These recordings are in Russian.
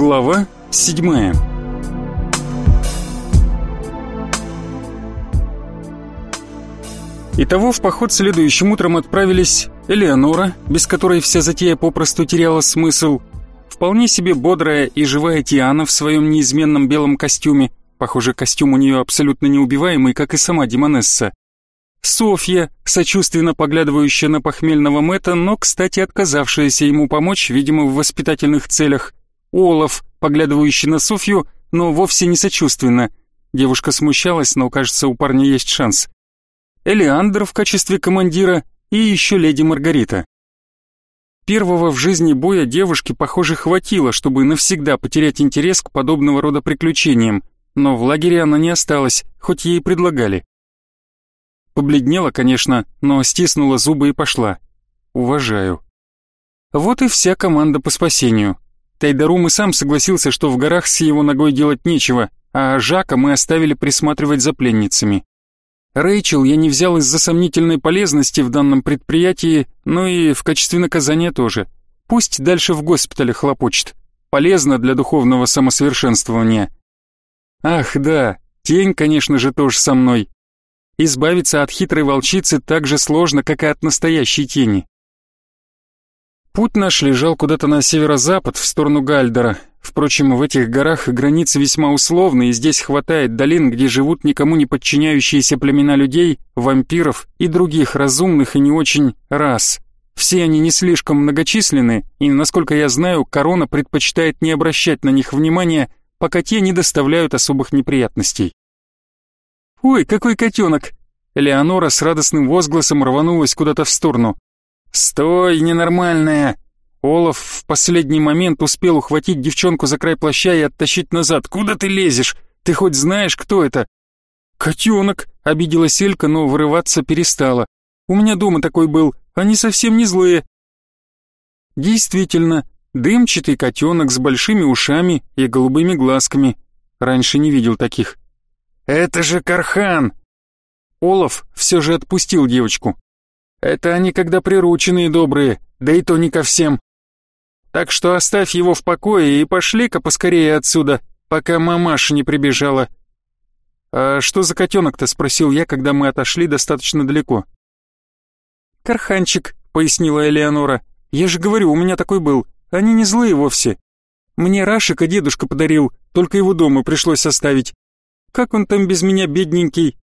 Глава седьмая Итого в поход следующим утром отправились Элеонора, без которой вся затея попросту теряла смысл, вполне себе бодрая и живая Тиана в своем неизменном белом костюме, похоже, костюм у нее абсолютно неубиваемый, как и сама Демонесса, Софья, сочувственно поглядывающая на похмельного Мэтта, но, кстати, отказавшаяся ему помочь, видимо, в воспитательных целях. Олаф, поглядывающий на Софью, но вовсе не сочувственно. Девушка смущалась, но, кажется, у парня есть шанс. Элеандр в качестве командира и еще леди Маргарита. Первого в жизни боя девушке, похоже, хватило, чтобы навсегда потерять интерес к подобного рода приключениям, но в лагере она не осталась, хоть ей предлагали. Побледнела, конечно, но стиснула зубы и пошла. Уважаю. Вот и вся команда по спасению. Тайдарум и сам согласился, что в горах с его ногой делать нечего, а Жака мы оставили присматривать за пленницами. Рэйчел я не взял из-за сомнительной полезности в данном предприятии, но и в качестве наказания тоже. Пусть дальше в госпитале хлопочет. Полезно для духовного самосовершенствования. Ах, да, тень, конечно же, тоже со мной. Избавиться от хитрой волчицы так же сложно, как и от настоящей тени. Путь наш лежал куда-то на северо-запад, в сторону Гальдера. Впрочем, в этих горах границы весьма условны, и здесь хватает долин, где живут никому не подчиняющиеся племена людей, вампиров и других разумных и не очень рас. Все они не слишком многочисленны, и, насколько я знаю, корона предпочитает не обращать на них внимания, пока те не доставляют особых неприятностей. «Ой, какой котенок!» Элеонора с радостным возгласом рванулась куда-то в сторону. «Стой, ненормальная!» Олаф в последний момент успел ухватить девчонку за край плаща и оттащить назад. «Куда ты лезешь? Ты хоть знаешь, кто это?» «Котенок!» — обиделась Элька, но вырываться перестала. «У меня дома такой был, они совсем не злые». Действительно, дымчатый котенок с большими ушами и голубыми глазками. Раньше не видел таких. «Это же Кархан!» Олаф все же отпустил девочку. «Это они когда прирученные добрые, да и то не ко всем. Так что оставь его в покое и пошли-ка поскорее отсюда, пока мамаша не прибежала». «А что за котенок-то?» — спросил я, когда мы отошли достаточно далеко. «Карханчик», — пояснила Элеонора. «Я же говорю, у меня такой был. Они не злые вовсе. Мне Рашика дедушка подарил, только его дома пришлось оставить. Как он там без меня, бедненький?»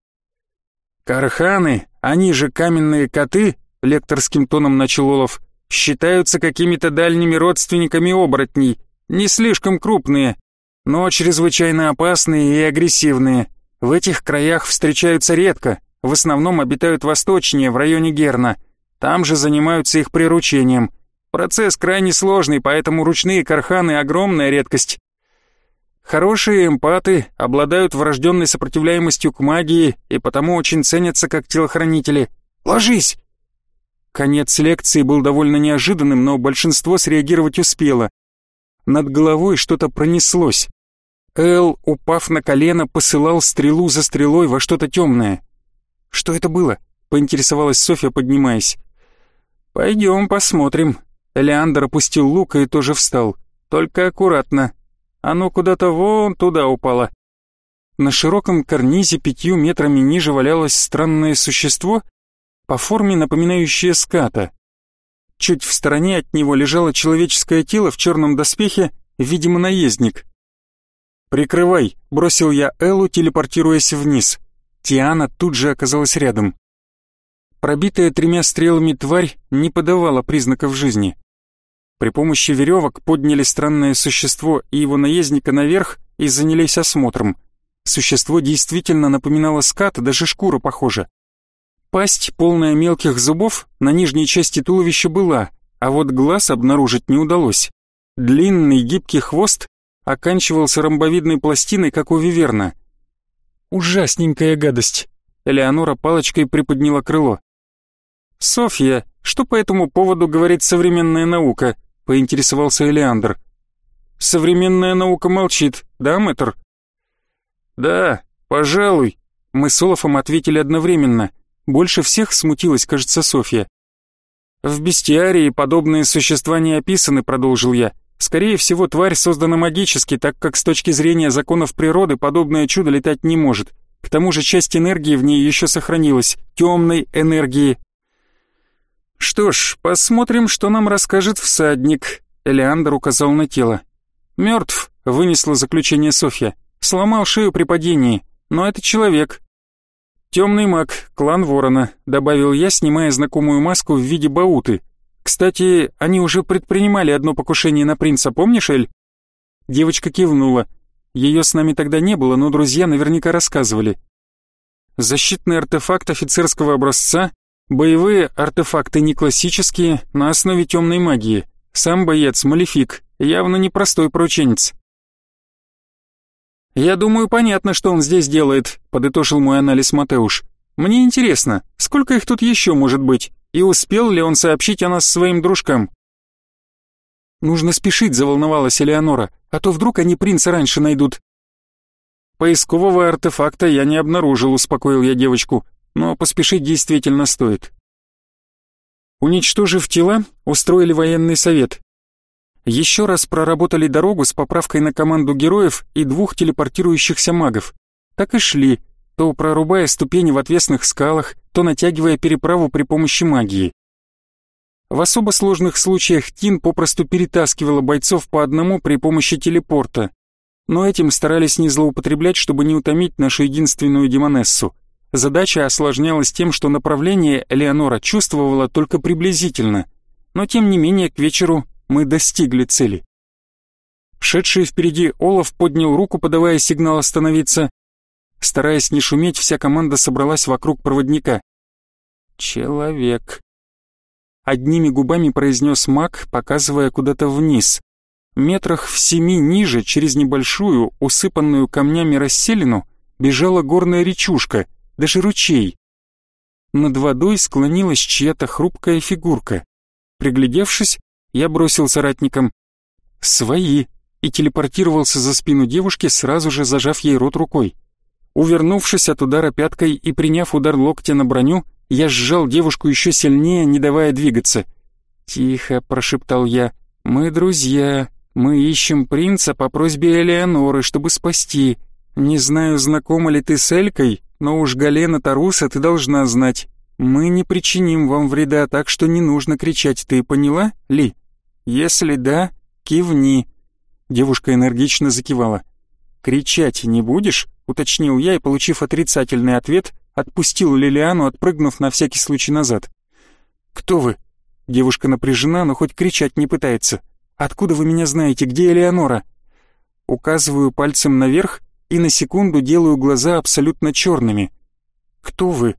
«Карханы, они же каменные коты», — лекторским тоном начал Олов, «считаются какими-то дальними родственниками оборотней, не слишком крупные, но чрезвычайно опасные и агрессивные. В этих краях встречаются редко, в основном обитают восточнее, в районе Герна. Там же занимаются их приручением. Процесс крайне сложный, поэтому ручные карханы — огромная редкость. Хорошие эмпаты обладают врожденной сопротивляемостью к магии и потому очень ценятся как телохранители. Ложись!» Конец лекции был довольно неожиданным, но большинство среагировать успело. Над головой что-то пронеслось. Эл, упав на колено, посылал стрелу за стрелой во что-то темное. «Что это было?» — поинтересовалась Софья, поднимаясь. «Пойдем посмотрим». Элеандр опустил лук и тоже встал. «Только аккуратно, оно куда-то вон туда упало. На широком карнизе пятью метрами ниже валялось странное существо, по форме напоминающее ската. Чуть в стороне от него лежало человеческое тело в черном доспехе, видимо, наездник. «Прикрывай», — бросил я Эллу, телепортируясь вниз. Тиана тут же оказалась рядом. Пробитая тремя стрелами тварь не подавала признаков жизни. При помощи веревок подняли странное существо и его наездника наверх и занялись осмотром. Существо действительно напоминало скат, даже шкура похожа. Пасть, полная мелких зубов, на нижней части туловища была, а вот глаз обнаружить не удалось. Длинный гибкий хвост оканчивался ромбовидной пластиной, как у виверна. Ужасненькая гадость. Элеонора палочкой приподняла крыло. «Софья, что по этому поводу говорит современная наука?» Поинтересовался Элеандр. «Современная наука молчит, да, мэтр?» «Да, пожалуй», — мы с Олафом ответили одновременно. Больше всех смутилась, кажется, Софья. «В бестиарии подобные существа не описаны», — продолжил я. Скорее всего, тварь создана магически, так как с точки зрения законов природы подобное чудо летать не может. К тому же часть энергии в ней еще сохранилась, темной энергии. Что ж, посмотрим, что нам расскажет всадник. Элеандр указал на тело. Мертв, вынесла заключение Софья. Сломал шею при падении, но это человек. Темный маг, клан Ворона, добавил я, снимая знакомую маску в виде бауты, кстати, они уже предпринимали одно покушение на принца, помнишь, Эль? Девочка кивнула. Ее с нами тогда не было, но друзья наверняка рассказывали. Защитный артефакт офицерского образца, боевые артефакты не классические, на основе темной магии. Сам боец, Малефик, явно непростой порученец. «Я думаю, понятно, что он здесь делает», — подытожил мой анализ Матеуш. «Мне интересно, сколько их тут еще может быть?» и успел ли он сообщить о нас своим дружкам. «Нужно спешить», — заволновалась Элеонора, «а то вдруг они принца раньше найдут». «Поискового артефакта я не обнаружил», — успокоил я девочку, «но поспешить действительно стоит». Уничтожив тела, устроили военный совет. Еще раз проработали дорогу с поправкой на команду героев и двух телепортирующихся магов. Так и шли, то прорубая ступени в отвесных скалах, то натягивая переправу при помощи магии. В особо сложных случаях Тин попросту перетаскивала бойцов по одному при помощи телепорта, но этим старались не злоупотреблять, чтобы не утомить нашу единственную демонессу. Задача осложнялась тем, что направление Элеонора чувствовала только приблизительно, но тем не менее к вечеру мы достигли цели. Шедший впереди Олаф поднял руку, подавая сигнал остановиться, Стараясь не шуметь, вся команда собралась вокруг проводника. «Человек», — одними губами произнес маг, показывая куда-то вниз. Метрах в семи ниже, через небольшую, усыпанную камнями расселину, бежала горная речушка, даже ручей. Над водой склонилась чья-то хрупкая фигурка. Приглядевшись, я бросил соратникам «Свои!» и телепортировался за спину девушки, сразу же зажав ей рот рукой. Увернувшись от удара пяткой и приняв удар локтя на броню, я сжал девушку еще сильнее, не давая двигаться. «Тихо», — прошептал я, — «мы друзья, мы ищем принца по просьбе Элеоноры, чтобы спасти. Не знаю, знакома ли ты с Элькой, но уж Галена Таруса ты должна знать. Мы не причиним вам вреда, так что не нужно кричать, ты поняла, Ли? Если да, кивни». Девушка энергично закивала. «Кричать не будешь?» — уточнил я и, получив отрицательный ответ, отпустил Лилиану, отпрыгнув на всякий случай назад. «Кто вы?» Девушка напряжена, но хоть кричать не пытается. «Откуда вы меня знаете? Где Элеонора?» Указываю пальцем наверх и на секунду делаю глаза абсолютно черными. «Кто вы?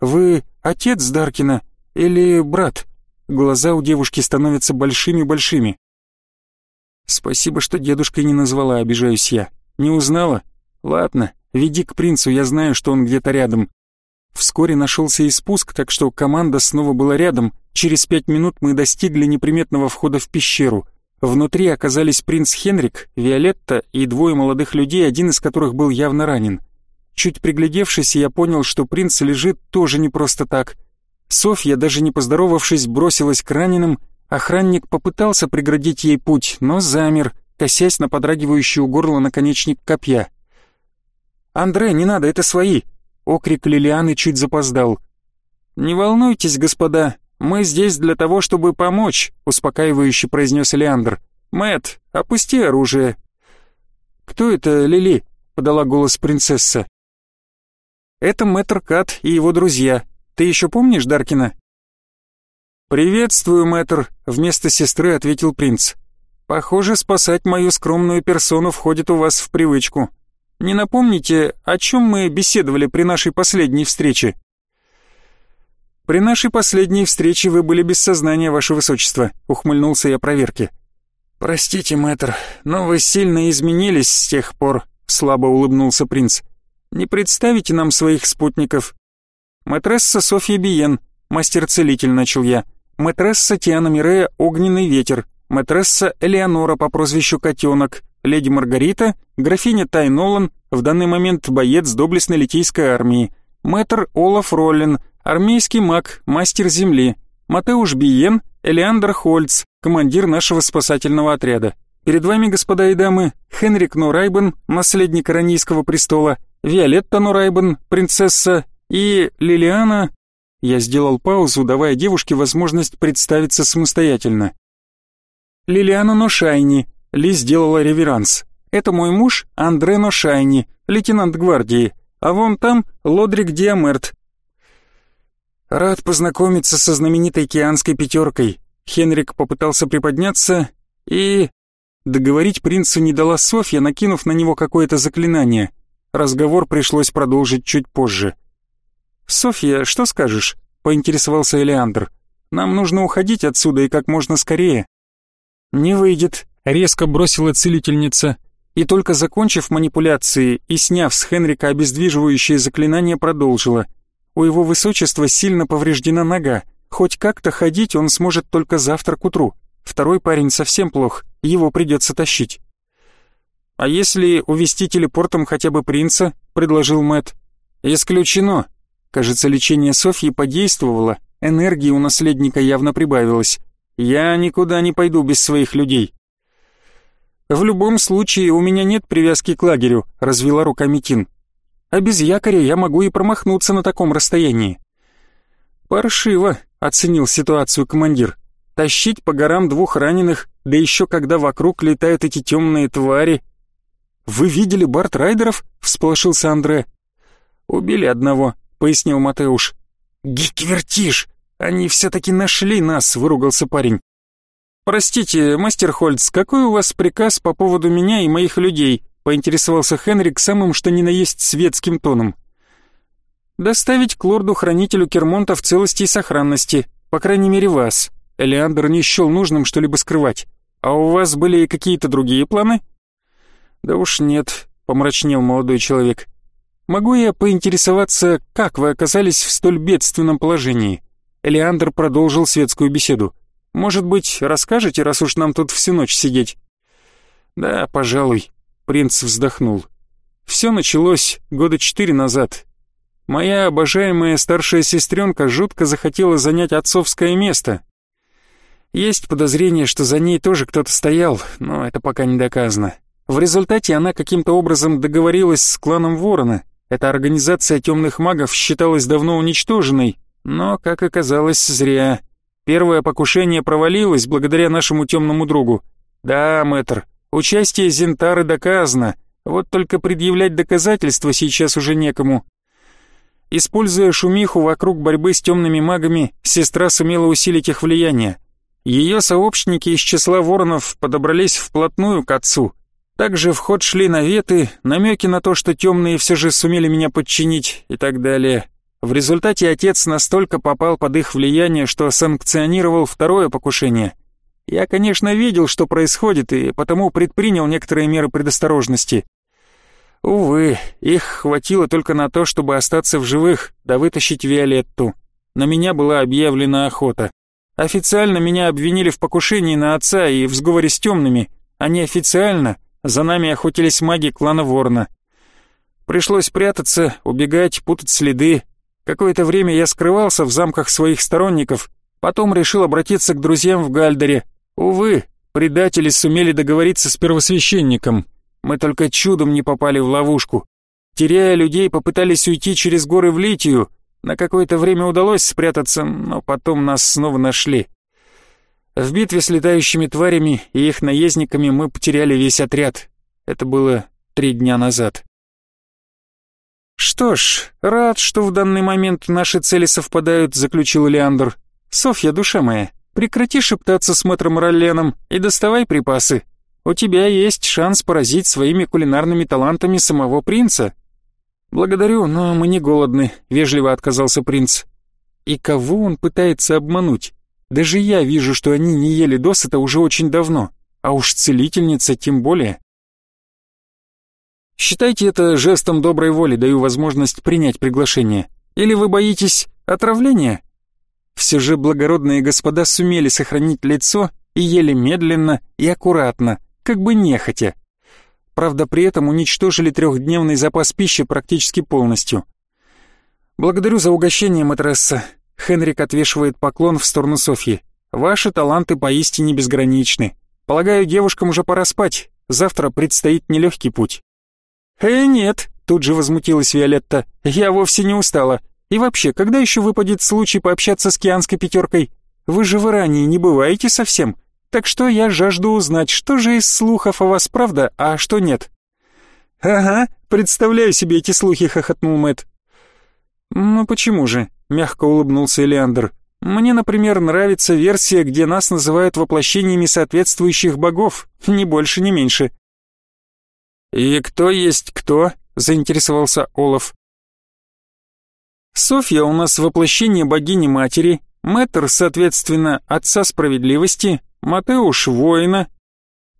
Вы отец Даркина или брат?» Глаза у девушки становятся большими-большими. «Спасибо, что дедушкой не назвала, обижаюсь я. Не узнала? Ладно, веди к принцу, я знаю, что он где-то рядом. Вскоре нашелся и спуск, так что команда снова была рядом. Через пять минут мы достигли неприметного входа в пещеру. Внутри оказались принц Хенрик, Виолетта и двое молодых людей, один из которых был явно ранен. Чуть приглядевшись, я понял, что принц лежит тоже не просто так. Софья, даже не поздоровавшись, бросилась к раненым. Охранник попытался преградить ей путь, но замер, косясь на подрагивающий у горла наконечник копья. «Андре, не надо, это свои!» Окрик Лилианы чуть запоздал. «Не волнуйтесь, господа, мы здесь для того, чтобы помочь», успокаивающе произнес Леандр. Мэт, опусти оружие». «Кто это, Лили?» — подала голос принцесса. «Это мэтр Кат и его друзья. Ты еще помнишь Даркина?» «Приветствую, мэтр», — вместо сестры ответил принц. Похоже, спасать мою скромную персону входит у вас в привычку. Не напомните, о чем мы беседовали при нашей последней встрече? При нашей последней встрече вы были без сознания, ваше высочество, ухмыльнулся я проверки. Простите, мэтр, но вы сильно изменились с тех пор, слабо улыбнулся принц. Не представите нам своих спутников. Мэтресса Софья Биен, мастер-целитель начал я. Мэтресса Тиана Мирея Огненный ветер, Мэтресса Элеонора по прозвищу Котенок, леди Маргарита, графиня Тай Нолан, в данный момент боец доблестной литейской армии, мэтр Олаф Роллин, армейский маг, мастер земли, Матеуш Биен, Элеандр Хольц, командир нашего спасательного отряда. Перед вами, господа и дамы, Хенрик Норайбен, наследник Иронийского престола, Виолетта Норайбен, принцесса, и Лилиана...» Я сделал паузу, давая девушке возможность представиться самостоятельно. «Лилиана Ношайни», — Ли сделала реверанс. «Это мой муж Андре Ношайни, лейтенант гвардии, а вон там Лодрик Диамерт». «Рад познакомиться со знаменитой океанской пятеркой», Хенрик попытался приподняться и... Договорить принцу не дала Софья, накинув на него какое-то заклинание. Разговор пришлось продолжить чуть позже. «Софья, что скажешь?» — поинтересовался Элеандр. «Нам нужно уходить отсюда и как можно скорее». «Не выйдет», — резко бросила целительница. И только закончив манипуляции и сняв с Хенрика обездвиживающее заклинание, продолжила. «У его высочества сильно повреждена нога. Хоть как-то ходить он сможет только завтра к утру. Второй парень совсем плох, его придется тащить. «А если увести телепортом хотя бы принца?» — предложил Мэт. «Исключено». Кажется, лечение Софьи подействовало, энергии у наследника явно прибавилось. «Я никуда не пойду без своих людей». «В любом случае, у меня нет привязки к лагерю», — развела руками Тин. «А без якоря я могу и промахнуться на таком расстоянии». «Паршиво», — оценил ситуацию командир. «Тащить по горам двух раненых, да еще когда вокруг летают эти темные твари». «Вы видели барт-райдеров?» — всполошился Андре. «Убили одного», — пояснил Матеуш. «Гиквертиш! Они все-таки нашли нас!» — выругался парень. «Простите, мастер Хольц, какой у вас приказ по поводу меня и моих людей?» — поинтересовался Хенрик самым что ни на есть светским тоном. Доставить к лорду-хранителю Кермонта в целости и сохранности, по крайней мере вас. Элеандр не счел нужным что-либо скрывать. А у вас были и какие-то другие планы? Да уж нет, помрачнел молодой человек. Могу я поинтересоваться, как вы оказались в столь бедственном положении? Элеандр продолжил светскую беседу. Может быть, расскажете, раз уж нам тут всю ночь сидеть? Да, пожалуй. Принц вздохнул. Все началось года четыре назад, Моя обожаемая старшая сестренка жутко захотела занять отцовское место. Есть подозрение, что за ней тоже кто-то стоял, но это пока не доказано. В результате она каким-то образом договорилась с кланом Ворона. Эта организация темных магов считалась давно уничтоженной, но, как оказалось, зря. Первое покушение провалилось благодаря нашему темному другу. Да, мэтр, участие Зентары доказано, вот только предъявлять доказательства сейчас уже некому. Используя шумиху вокруг борьбы с темными магами, сестра сумела усилить их влияние. Ее сообщники из числа воронов подобрались вплотную к отцу. Также в ход шли наветы, намеки на то, что темные все же сумели меня подчинить и так далее. В результате отец настолько попал под их влияние, что санкционировал второе покушение. Я, конечно, видел, что происходит, и потому предпринял некоторые меры предосторожности. Увы, их хватило только на то, чтобы остаться в живых, да вытащить Виолетту. На меня была объявлена охота. Официально меня обвинили в покушении на отца и в сговоре с темными, а неофициально за нами охотились маги клана Ворна. Пришлось прятаться, убегать, путать следы. Какое-то время я скрывался в замках своих сторонников, потом решил обратиться к друзьям в Гальдере. Увы, предатели сумели договориться с первосвященником, мы только чудом не попали в ловушку. Теряя людей, попытались уйти через горы в Литию. На какое-то время удалось спрятаться, но потом нас снова нашли. В битве с летающими тварями и их наездниками мы потеряли весь отряд. Это было три дня назад. «Что ж, рад, что в данный момент наши цели совпадают», — заключил Леандр. «Софья, душа моя, прекрати шептаться с мэтром Ролленом и доставай припасы у тебя есть шанс поразить своими кулинарными талантами самого принца». «Благодарю, но мы не голодны», — вежливо отказался принц. «И кого он пытается обмануть? Даже я вижу, что они не ели досыта уже очень давно, а уж целительница тем более». «Считайте это жестом доброй воли, даю возможность принять приглашение. Или вы боитесь отравления?» Все же благородные господа сумели сохранить лицо и ели медленно и аккуратно, как бы нехотя. Правда, при этом уничтожили трехдневный запас пищи практически полностью. «Благодарю за угощение, матресса», — Хенрик отвешивает поклон в сторону Софьи. Ваши таланты поистине безграничны. Полагаю, девушкам уже пора спать. Завтра предстоит нелегкий путь». «Э, нет», — тут же возмутилась Виолетта. «Я вовсе не устала. И вообще, когда еще выпадет случай пообщаться с кианской пятеркой? Вы же в Иране не бываете совсем. Так что я жажду узнать, что же из слухов о вас правда, а что нет». «Ага, представляю себе эти слухи», — хохотнул Мэтт. «Ну почему же?» — мягко улыбнулся Элеандр. «Мне, например, нравится версия, где нас называют воплощениями соответствующих богов, ни больше, ни меньше». «И кто есть кто?» — заинтересовался Олаф. «Софья у нас воплощение богини-матери, Мэтр, соответственно, отца справедливости, Матеуш — воина».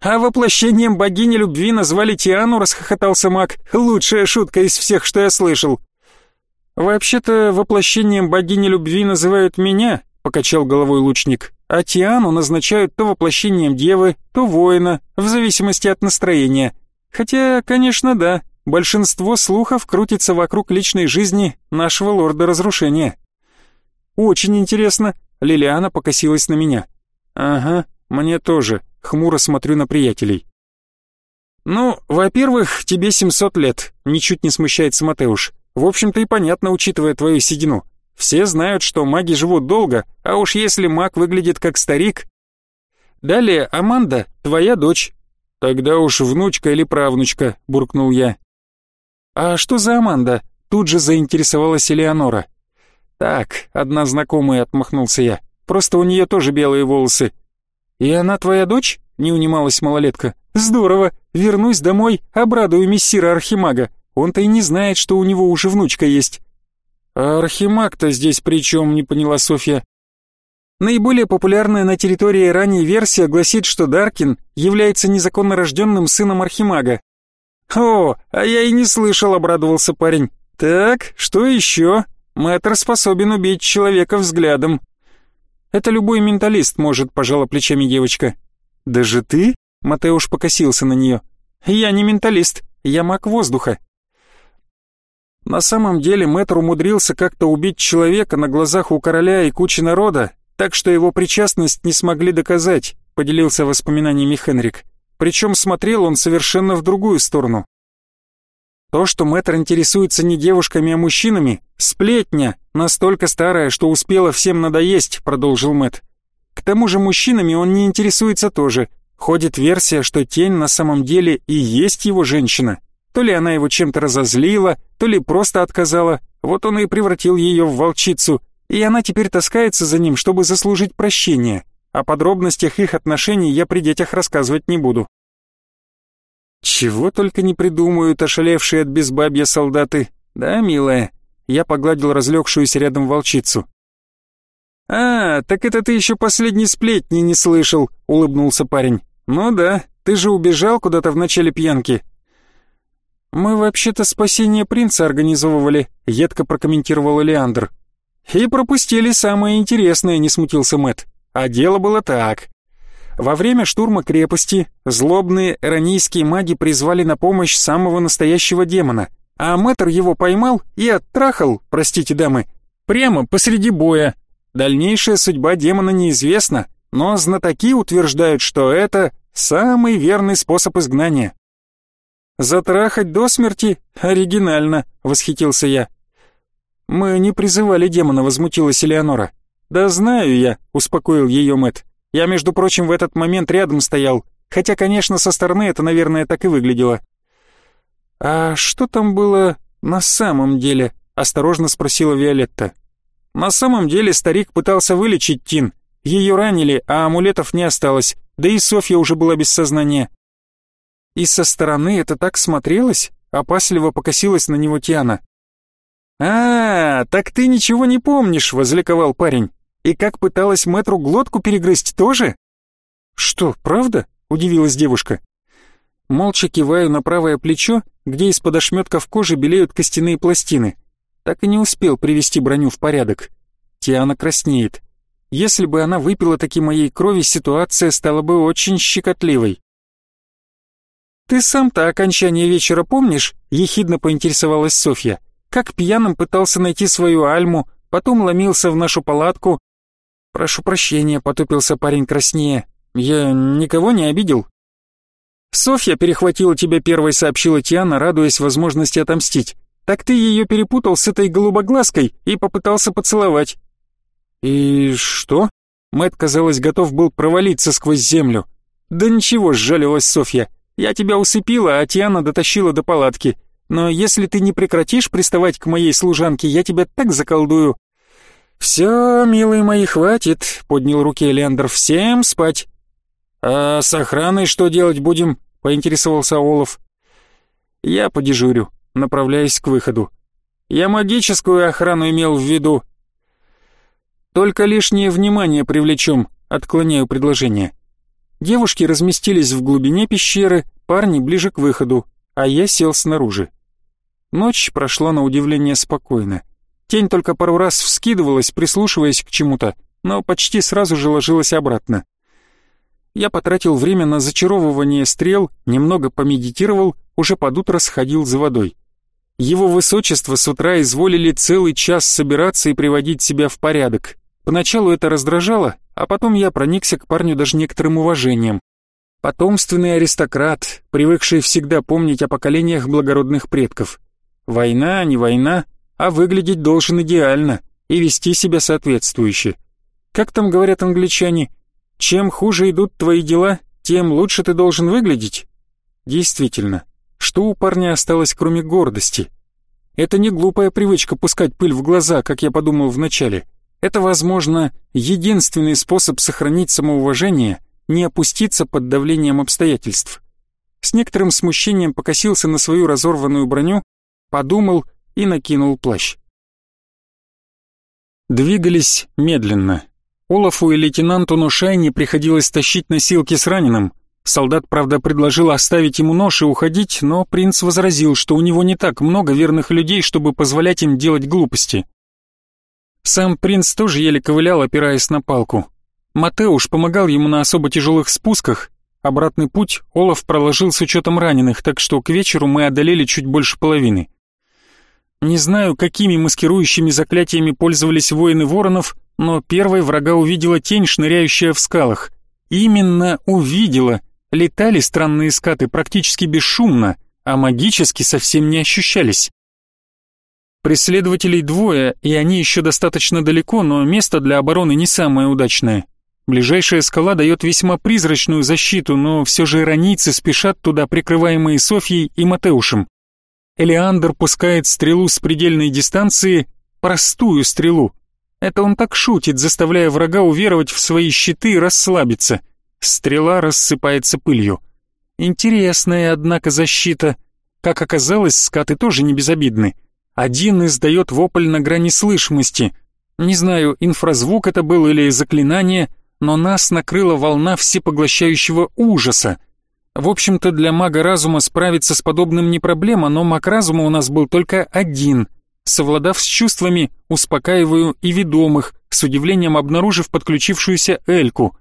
«А воплощением богини любви назвали Тиану», — расхохотался маг. «Лучшая шутка из всех, что я слышал». «Вообще-то воплощением богини любви называют меня», — покачал головой лучник, «а Тиану назначают то воплощением девы, то воина, в зависимости от настроения. Хотя, конечно, да, большинство слухов крутится вокруг личной жизни нашего лорда разрушения». «Очень интересно», — Лилиана покосилась на меня. «Ага, мне тоже», — хмуро смотрю на приятелей. «Ну, во-первых, тебе 700 лет», — ничуть не смущается Матеуш. В общем-то и понятно, учитывая твою седину. Все знают, что маги живут долго, а уж если маг выглядит как старик... Далее, Аманда, твоя дочь. Тогда уж внучка или правнучка, буркнул я. А что за Аманда? Тут же заинтересовалась Элеонора. Так, одна знакомая, отмахнулся я. Просто у нее тоже белые волосы. И она твоя дочь? Не унималась малолетка. Здорово, вернусь домой, обрадую мессира Архимага. Он-то и не знает, что у него уже внучка есть. А Архимаг-то здесь при чем, не поняла Софья. Наиболее популярная на территории ранней версия гласит, что Даркин является незаконно рожденным сыном Архимага. «О, а я и не слышал», — обрадовался парень. «Так, что еще? Мэтр способен убить человека взглядом». «Это любой менталист может», — пожала плечами девочка. «Даже ты?» — Матеуш покосился на нее. «Я не менталист, я маг воздуха. На самом деле мэтр умудрился как-то убить человека на глазах у короля и кучи народа, так что его причастность не смогли доказать, поделился воспоминаниями Хенрик. Причем смотрел он совершенно в другую сторону. То, что мэтр интересуется не девушками, а мужчинами, сплетня, настолько старая, что успела всем надоесть, продолжил Мэт. К тому же мужчинами он не интересуется тоже. Ходит версия, что тень на самом деле и есть его женщина. То ли она его чем-то разозлила, то ли просто отказала, вот он и превратил ее в волчицу, и она теперь таскается за ним, чтобы заслужить прощение. О подробностях их отношений я при детях рассказывать не буду. Чего только не придумают ошалевшие от безбабья солдаты. Да, милая? Я погладил разлегшуюся рядом волчицу. «А, так это ты еще последней сплетни не слышал», — улыбнулся парень. «Ну да, ты же убежал куда-то в начале пьянки, «Мы вообще-то спасение принца организовывали», — едко прокомментировал Леандр. «И пропустили самое интересное», — не смутился Мэт. «А дело было так. Во время штурма крепости злобные иронийские маги призвали на помощь самого настоящего демона, а мэтр его поймал и оттрахал, простите, дамы, прямо посреди боя. Дальнейшая судьба демона неизвестна, но знатоки утверждают, что это самый верный способ изгнания. «Затрахать до смерти? Оригинально!» — восхитился я. «Мы не призывали демона», — возмутилась Элеонора. «Да знаю я», — успокоил ее Мэт. «Я, между прочим, в этот момент рядом стоял, хотя, конечно, со стороны это, наверное, так и выглядело». «А что там было на самом деле?» — осторожно спросила Виолетта. «На самом деле старик пытался вылечить Тин. Ее ранили, а амулетов не осталось, да и Софья уже была без сознания. И со стороны это так смотрелось, опасливо покосилась на него Тиана. «А, так ты ничего не помнишь», — возликовал парень. «И как пыталась мэтру глотку перегрызть тоже?» «Что, правда?» — удивилась девушка. Молча киваю на правое плечо, где из-под ошметков кожи белеют костяные пластины. Так и не успел привести броню в порядок. Тиана краснеет. Если бы она выпила таки моей крови, ситуация стала бы очень щекотливой. «Ты сам-то окончание вечера помнишь?» — ехидно поинтересовалась Софья. «Как пьяным пытался найти свою Альму, потом ломился в нашу палатку». «Прошу прощения», — потупился парень краснее. «Я никого не обидел?» «Софья перехватила тебя первой», — сообщила Тиана, радуясь возможности отомстить. «Так ты ее перепутал с этой голубоглазкой и попытался поцеловать». «И что?» Мэт, казалось, готов был провалиться сквозь землю. «Да ничего», — сжалилась Софья. «Я тебя усыпила, а Тиана дотащила до палатки. Но если ты не прекратишь приставать к моей служанке, я тебя так заколдую». «Все, милые мои, хватит», — поднял руки Элеандр. «Всем спать». «А с охраной что делать будем?» — поинтересовался Олов. «Я подежурю, направляясь к выходу. Я магическую охрану имел в виду». «Только лишнее внимание привлечем», — отклоняю предложение. Девушки разместились в глубине пещеры, парни ближе к выходу, а я сел снаружи. Ночь прошла на удивление спокойно. Тень только пару раз вскидывалась, прислушиваясь к чему-то, но почти сразу же ложилась обратно. Я потратил время на зачаровывание стрел, немного помедитировал, уже под утро сходил за водой. Его высочество с утра изволили целый час собираться и приводить себя в порядок. Поначалу это раздражало, а потом я проникся к парню даже некоторым уважением. Потомственный аристократ, привыкший всегда помнить о поколениях благородных предков. Война, не война, а выглядеть должен идеально и вести себя соответствующе. Как там говорят англичане, чем хуже идут твои дела, тем лучше ты должен выглядеть. Действительно, что у парня осталось кроме гордости? Это не глупая привычка пускать пыль в глаза, как я подумал вначале. Это, возможно, единственный способ сохранить самоуважение, не опуститься под давлением обстоятельств. С некоторым смущением покосился на свою разорванную броню, подумал и накинул плащ. Двигались медленно. Олафу и лейтенанту Нушайне приходилось тащить носилки с раненым. Солдат, правда, предложил оставить ему нож и уходить, но принц возразил, что у него не так много верных людей, чтобы позволять им делать глупости. Сам принц тоже еле ковылял, опираясь на палку. Матеуш помогал ему на особо тяжелых спусках. Обратный путь Олаф проложил с учетом раненых, так что к вечеру мы одолели чуть больше половины. Не знаю, какими маскирующими заклятиями пользовались воины воронов, но первой врага увидела тень, шныряющая в скалах. Именно увидела. Летали странные скаты практически бесшумно, а магически совсем не ощущались. Преследователей двое, и они еще достаточно далеко, но место для обороны не самое удачное. Ближайшая скала дает весьма призрачную защиту, но все же иронийцы спешат туда, прикрываемые Софьей и Матеушем. Элеандр пускает стрелу с предельной дистанции, простую стрелу. Это он так шутит, заставляя врага уверовать в свои щиты и расслабиться. Стрела рассыпается пылью. Интересная, однако, защита. Как оказалось, скаты тоже не безобидны. Один издает вопль на грани слышимости. Не знаю, инфразвук это был или заклинание, но нас накрыла волна всепоглощающего ужаса. В общем-то, для мага разума справиться с подобным не проблема, но маг разума у нас был только один. Совладав с чувствами, успокаиваю и ведомых, с удивлением обнаружив подключившуюся Эльку.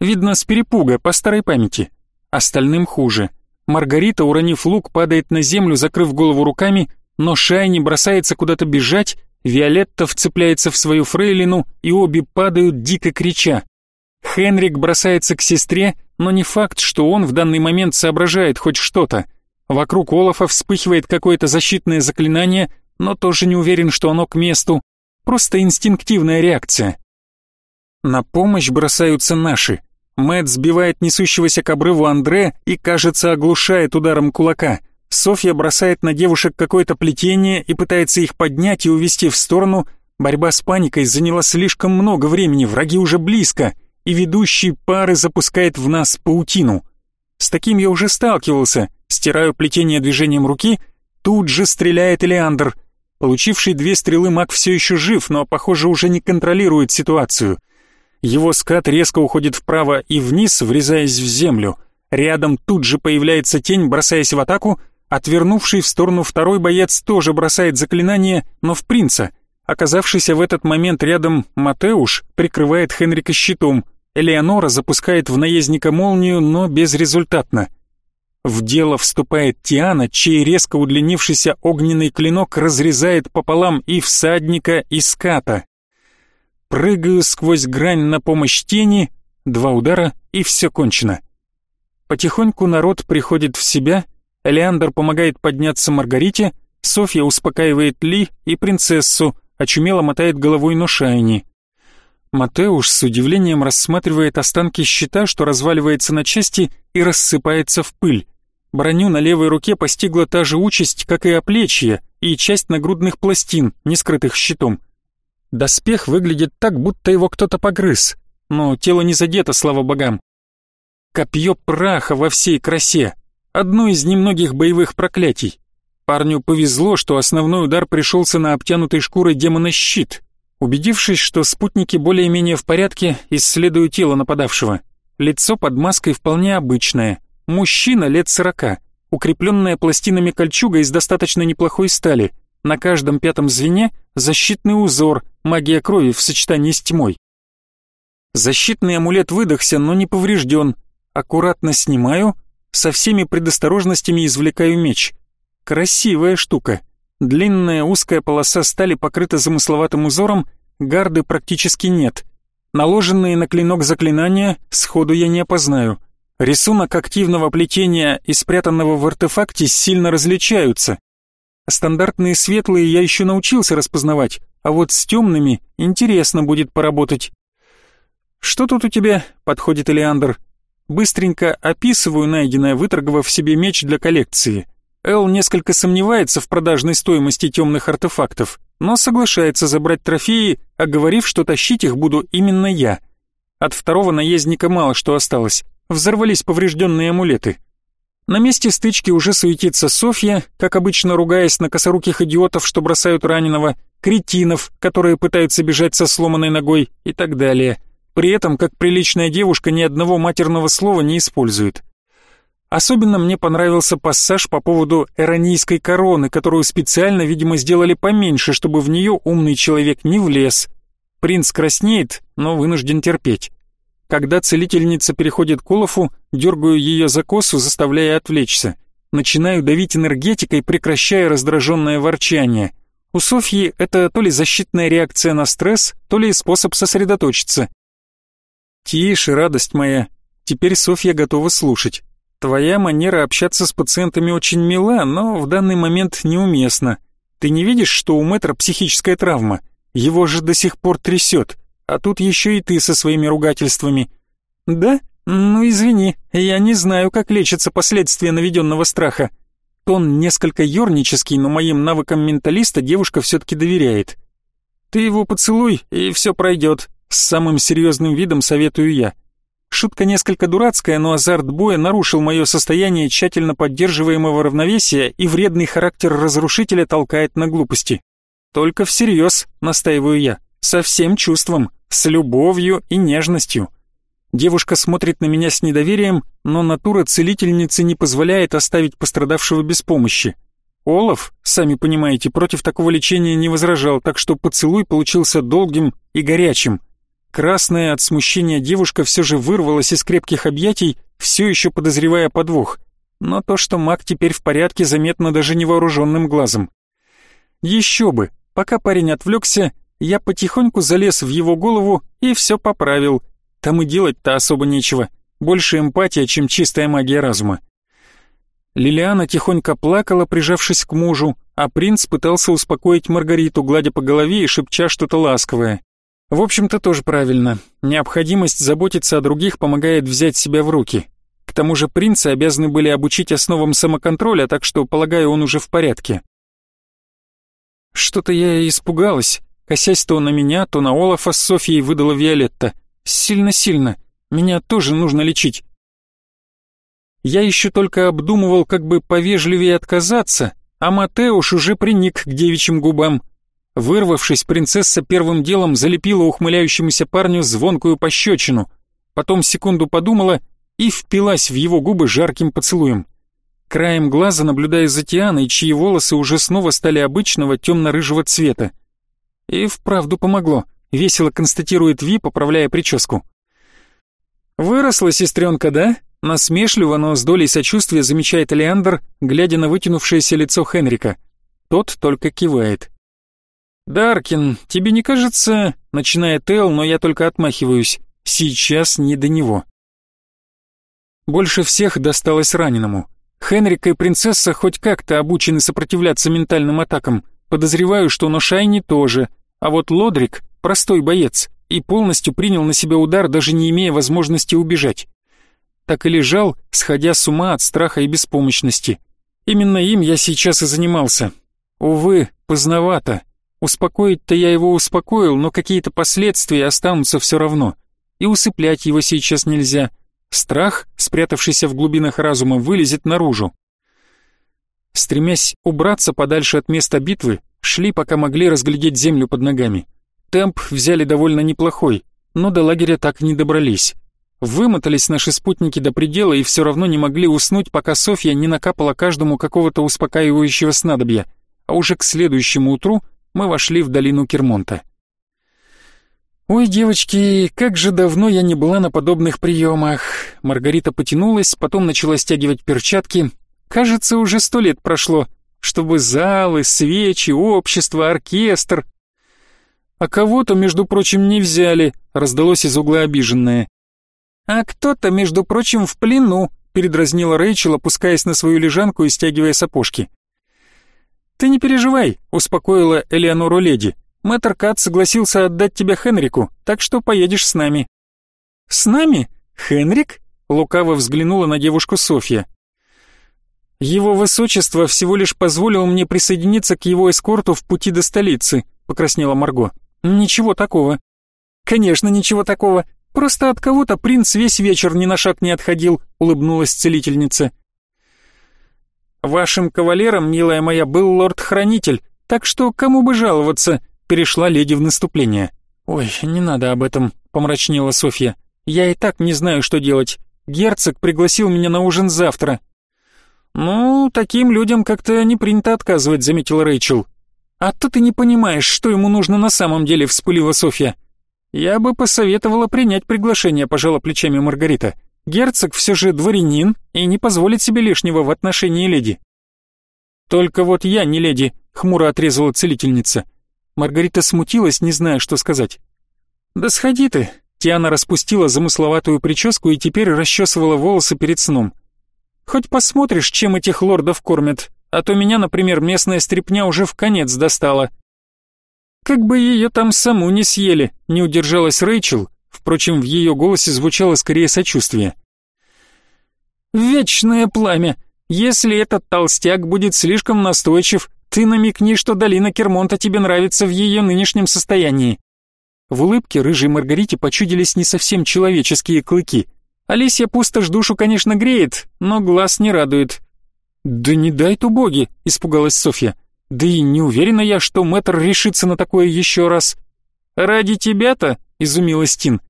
Видно, с перепуга, по старой памяти. Остальным хуже. Маргарита, уронив лук, падает на землю, закрыв голову руками, но Шайни бросается куда-то бежать, Виолетта вцепляется в свою фрейлину, и обе падают, дико крича. Хенрик бросается к сестре, но не факт, что он в данный момент соображает хоть что-то. Вокруг Олафа вспыхивает какое-то защитное заклинание, но тоже не уверен, что оно к месту. Просто инстинктивная реакция. На помощь бросаются наши. Мэт сбивает несущегося к обрыву Андре и, кажется, оглушает ударом кулака. Софья бросает на девушек какое-то плетение и пытается их поднять и увести в сторону. Борьба с паникой заняла слишком много времени, враги уже близко и ведущий пары запускает в нас паутину. С таким я уже сталкивался, стираю плетение движением руки, тут же стреляет Элеандр. Получивший две стрелы маг все еще жив, но, похоже, уже не контролирует ситуацию. Его скат резко уходит вправо и вниз, врезаясь в землю. Рядом тут же появляется тень, бросаясь в атаку, отвернувший в сторону второй боец тоже бросает заклинание, но в принца — Оказавшийся в этот момент рядом Матеуш прикрывает Хенрика щитом. Элеонора запускает в наездника молнию, но безрезультатно. В дело вступает Тиана, чей резко удлинившийся огненный клинок разрезает пополам и всадника, и ската. Прыгаю сквозь грань на помощь тени, два удара и все кончено. Потихоньку народ приходит в себя, Элеандр помогает подняться Маргарите, Софья успокаивает Ли и принцессу, очумело мотает головой Нушайни. Матеуш с удивлением рассматривает останки щита, что разваливается на части и рассыпается в пыль. Броню на левой руке постигла та же участь, как и оплечье, и часть нагрудных пластин, не скрытых щитом. Доспех выглядит так, будто его кто-то погрыз, но тело не задето, слава богам. Копье праха во всей красе, одно из немногих боевых проклятий. Парню повезло, что основной удар пришелся на обтянутый шкурой демона щит. Убедившись, что спутники более-менее в порядке, исследую тело нападавшего. Лицо под маской вполне обычное. Мужчина лет сорока, укрепленная пластинами кольчуга из достаточно неплохой стали. На каждом пятом звене защитный узор, магия крови в сочетании с тьмой. Защитный амулет выдохся, но не поврежден. Аккуратно снимаю, со всеми предосторожностями извлекаю меч. Красивая штука. Длинная узкая полоса стали покрыта замысловатым узором, гарды практически нет. Наложенные на клинок заклинания сходу я не опознаю. Рисунок активного плетения и спрятанного в артефакте сильно различаются. Стандартные светлые я еще научился распознавать, а вот с темными интересно будет поработать. «Что тут у тебя?» — подходит Элеандр. Быстренько описываю найденное, выторговав себе меч для коллекции. Эл несколько сомневается в продажной стоимости темных артефактов, но соглашается забрать трофеи, оговорив, что тащить их буду именно я. От второго наездника мало что осталось. Взорвались поврежденные амулеты. На месте стычки уже суетится Софья, как обычно ругаясь на косоруких идиотов, что бросают раненого, кретинов, которые пытаются бежать со сломанной ногой и так далее. При этом, как приличная девушка, ни одного матерного слова не использует. Особенно мне понравился пассаж по поводу эронийской короны, которую специально, видимо, сделали поменьше, чтобы в нее умный человек не влез. Принц краснеет, но вынужден терпеть. Когда целительница переходит к Олафу, дергаю ее за косу, заставляя отвлечься. Начинаю давить энергетикой, прекращая раздраженное ворчание. У Софьи это то ли защитная реакция на стресс, то ли способ сосредоточиться. «Тише, радость моя. Теперь Софья готова слушать. Твоя манера общаться с пациентами очень мила, но в данный момент неуместна. Ты не видишь, что у мэтра психическая травма? Его же до сих пор трясет, а тут еще и ты со своими ругательствами. Да? Ну извини, я не знаю, как лечатся последствия наведенного страха. Тон несколько ернический, но моим навыкам менталиста девушка все-таки доверяет. Ты его поцелуй, и все пройдет. С самым серьезным видом советую я. Шутка несколько дурацкая, но азарт боя нарушил мое состояние тщательно поддерживаемого равновесия, и вредный характер разрушителя толкает на глупости. Только всерьез, настаиваю я, со всем чувством, с любовью и нежностью. Девушка смотрит на меня с недоверием, но натура целительницы не позволяет оставить пострадавшего без помощи. Олаф, сами понимаете, против такого лечения не возражал, так что поцелуй получился долгим и горячим – Красная от смущения девушка все же вырвалась из крепких объятий, все еще подозревая подвох. Но то, что маг теперь в порядке, заметно даже невооруженным глазом. Еще бы, пока парень отвлекся, я потихоньку залез в его голову и все поправил. Там и делать-то особо нечего. Больше эмпатия, чем чистая магия разума. Лилиана тихонько плакала, прижавшись к мужу, а принц пытался успокоить Маргариту, гладя по голове и шепча что-то ласковое. В общем-то, тоже правильно. Необходимость заботиться о других помогает взять себя в руки. К тому же принцы обязаны были обучить основам самоконтроля, так что, полагаю, он уже в порядке. Что-то я испугалась, косясь то на меня, то на Олафа с Софией выдала Виолетта. Сильно-сильно. Меня тоже нужно лечить. Я еще только обдумывал, как бы повежливее отказаться, а Матеуш уже приник к девичьим губам. Вырвавшись, принцесса первым делом залепила ухмыляющемуся парню звонкую пощечину, потом секунду подумала и впилась в его губы жарким поцелуем. Краем глаза наблюдая за Тианой, чьи волосы уже снова стали обычного темно-рыжего цвета. И вправду помогло, весело констатирует Ви, поправляя прическу. «Выросла сестренка, да?» Насмешливо, но с долей сочувствия замечает Леандр, глядя на вытянувшееся лицо Хенрика. Тот только кивает. «Даркин, тебе не кажется...» — начинает Эл, но я только отмахиваюсь. «Сейчас не до него». Больше всех досталось раненому. Хенрик и принцесса хоть как-то обучены сопротивляться ментальным атакам. Подозреваю, что на Шайне тоже. А вот Лодрик — простой боец и полностью принял на себя удар, даже не имея возможности убежать. Так и лежал, сходя с ума от страха и беспомощности. Именно им я сейчас и занимался. Увы, поздновато. Успокоить-то я его успокоил, но какие-то последствия останутся все равно. И усыплять его сейчас нельзя. Страх, спрятавшийся в глубинах разума, вылезет наружу. Стремясь убраться подальше от места битвы, шли, пока могли разглядеть землю под ногами. Темп взяли довольно неплохой, но до лагеря так и не добрались. Вымотались наши спутники до предела и все равно не могли уснуть, пока Софья не накапала каждому какого-то успокаивающего снадобья, а уже к следующему утру мы вошли в долину Кермонта. «Ой, девочки, как же давно я не была на подобных приемах!» Маргарита потянулась, потом начала стягивать перчатки. «Кажется, уже сто лет прошло, чтобы залы, свечи, общество, оркестр...» «А кого-то, между прочим, не взяли», — раздалось из угла обиженное. «А кто-то, между прочим, в плену», — передразнила Рэйчел, опускаясь на свою лежанку и стягивая сапожки. «Ты не переживай», — успокоила Элеонору леди. Мэтр Кат согласился отдать тебя Хенрику, так что поедешь с нами». «С нами? Хенрик?» — лукаво взглянула на девушку Софья. «Его высочество всего лишь позволил мне присоединиться к его эскорту в пути до столицы», — покраснела Марго. «Ничего такого». «Конечно, ничего такого. Просто от кого-то принц весь вечер ни на шаг не отходил», — улыбнулась целительница. «Вашим кавалером, милая моя, был лорд-хранитель, так что кому бы жаловаться?» перешла леди в наступление. «Ой, не надо об этом», — помрачнела Софья. «Я и так не знаю, что делать. Герцог пригласил меня на ужин завтра». «Ну, таким людям как-то не принято отказывать», — заметила Рэйчел. «А то ты не понимаешь, что ему нужно на самом деле», — вспылила Софья. «Я бы посоветовала принять приглашение», — пожала плечами Маргарита. «Герцог все же дворянин и не позволит себе лишнего в отношении леди». «Только вот я не леди», — хмуро отрезала целительница. Маргарита смутилась, не зная, что сказать. «Да сходи ты!» Тиана распустила замысловатую прическу и теперь расчесывала волосы перед сном. «Хоть посмотришь, чем этих лордов кормят, а то меня, например, местная стряпня уже в конец достала». «Как бы ее там саму не съели», — не удержалась Рэйчел, впрочем, в ее голосе звучало скорее сочувствие. «Вечное пламя! Если этот толстяк будет слишком настойчив, ты намекни, что долина Кермонта тебе нравится в ее нынешнем состоянии. В улыбке рыжей Маргарите почудились не совсем человеческие клыки. Алисия пустошь душу, конечно, греет, но глаз не радует. «Да не дай-то боги!» — испугалась Софья. «Да и не уверена я, что мэтр решится на такое еще раз». «Ради тебя-то?» — изумилась Тин.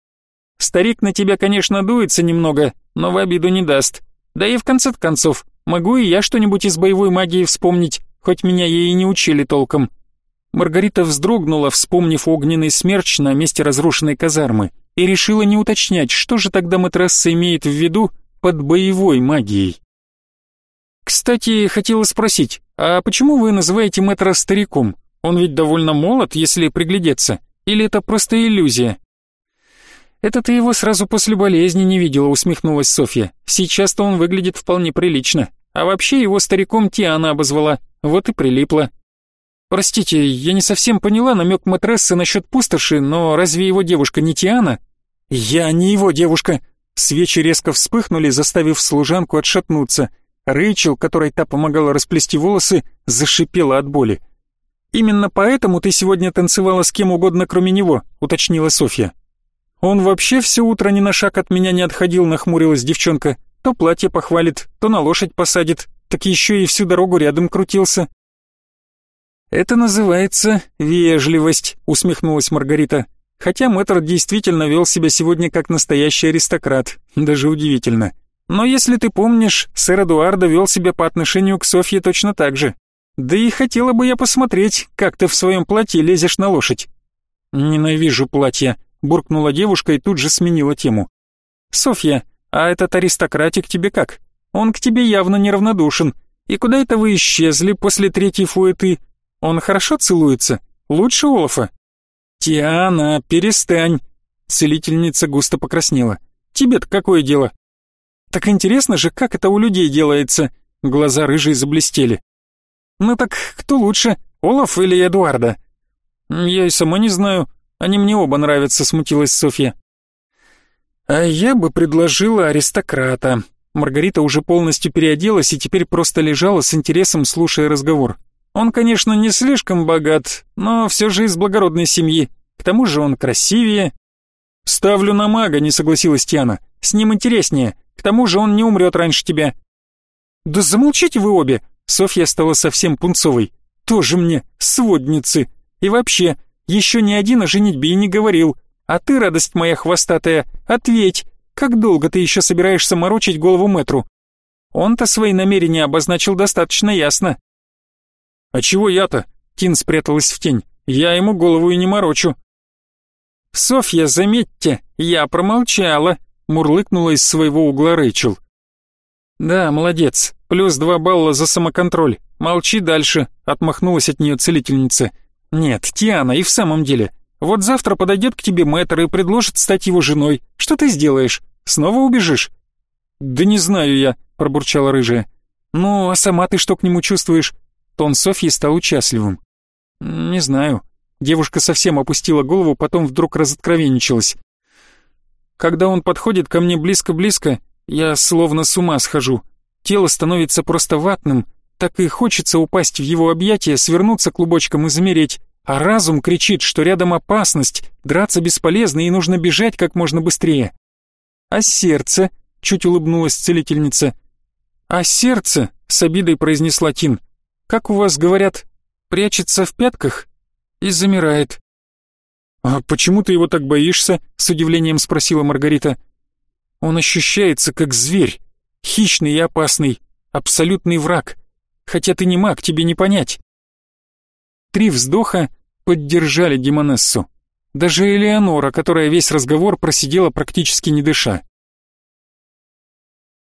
«Старик на тебя, конечно, дуется немного, но в обиду не даст. Да и в конце концов, могу и я что-нибудь из боевой магии вспомнить хоть меня ей и не учили толком. Маргарита вздрогнула, вспомнив огненный смерч на месте разрушенной казармы, и решила не уточнять, что же тогда матресса имеет в виду под боевой магией. «Кстати, хотела спросить, а почему вы называете мэтра стариком? Он ведь довольно молод, если приглядеться, или это просто иллюзия?» «Это ты его сразу после болезни не видела», — усмехнулась Софья. «Сейчас-то он выглядит вполне прилично. А вообще его стариком Тиана обозвала, вот и прилипла. Простите, я не совсем поняла намек матрессы насчет пустоши, но разве его девушка не Тиана? Я не его девушка. Свечи резко вспыхнули, заставив служанку отшатнуться. Рэйчел, которой та помогала расплести волосы, зашипела от боли. «Именно поэтому ты сегодня танцевала с кем угодно, кроме него», — уточнила Софья. «Он вообще все утро ни на шаг от меня не отходил», — нахмурилась девчонка. То платье похвалит, то на лошадь посадит, так еще и всю дорогу рядом крутился. «Это называется вежливость», — усмехнулась Маргарита. Хотя мэтр действительно вел себя сегодня как настоящий аристократ, даже удивительно. Но если ты помнишь, сэр Эдуардо вел себя по отношению к Софье точно так же. Да и хотела бы я посмотреть, как ты в своем платье лезешь на лошадь. «Ненавижу платья», — буркнула девушка и тут же сменила тему. «Софья, а этот аристократик тебе как? Он к тебе явно неравнодушен. И куда это вы исчезли после третьей фуэты? Он хорошо целуется? Лучше Олафа?» «Тиана, перестань!» Целительница густо покраснела. «Тебе-то какое дело?» «Так интересно же, как это у людей делается!» Глаза рыжие заблестели. «Ну так кто лучше, Олаф или Эдуарда?» «Я и сама не знаю. Они мне оба нравятся», — смутилась Софья. «А я бы предложила аристократа». Маргарита уже полностью переоделась и теперь просто лежала с интересом, слушая разговор. «Он, конечно, не слишком богат, но все же из благородной семьи. К тому же он красивее». «Ставлю на мага», — не согласилась Тиана. «С ним интереснее. К тому же он не умрет раньше тебя». «Да замолчите вы обе!» Софья стала совсем пунцовой. «Тоже мне сводницы. И вообще, еще ни один о женитьбе и не говорил. А ты, радость моя хвостатая, ответь, как долго ты еще собираешься морочить голову мэтру? Он-то свои намерения обозначил достаточно ясно. А чего я-то? Тин спряталась в тень. Я ему голову и не морочу. Софья, заметьте, я промолчала, мурлыкнула из своего угла Рэйчел. Да, молодец. Плюс два балла за самоконтроль. Молчи дальше, отмахнулась от нее целительница. Нет, Тиана, и в самом деле, вот завтра подойдет к тебе мэтр и предложит стать его женой. Что ты сделаешь? Снова убежишь?» «Да не знаю я», — пробурчала рыжая. «Ну, а сама ты что к нему чувствуешь?» Тон Софьи стал участливым. «Не знаю». Девушка совсем опустила голову, потом вдруг разоткровенничалась. «Когда он подходит ко мне близко-близко, я словно с ума схожу. Тело становится просто ватным, так и хочется упасть в его объятия, свернуться клубочком и замереть. А разум кричит, что рядом опасность, драться бесполезно и нужно бежать как можно быстрее. А сердце, чуть улыбнулась целительница. А сердце, с обидой произнесла Тин, как у вас говорят, прячется в пятках и замирает. «А почему ты его так боишься?» — с удивлением спросила Маргарита. «Он ощущается как зверь, хищный и опасный, абсолютный враг. Хотя ты не маг, тебе не понять». Три вздоха поддержали Демонессу. Даже Элеонора, которая весь разговор просидела практически не дыша.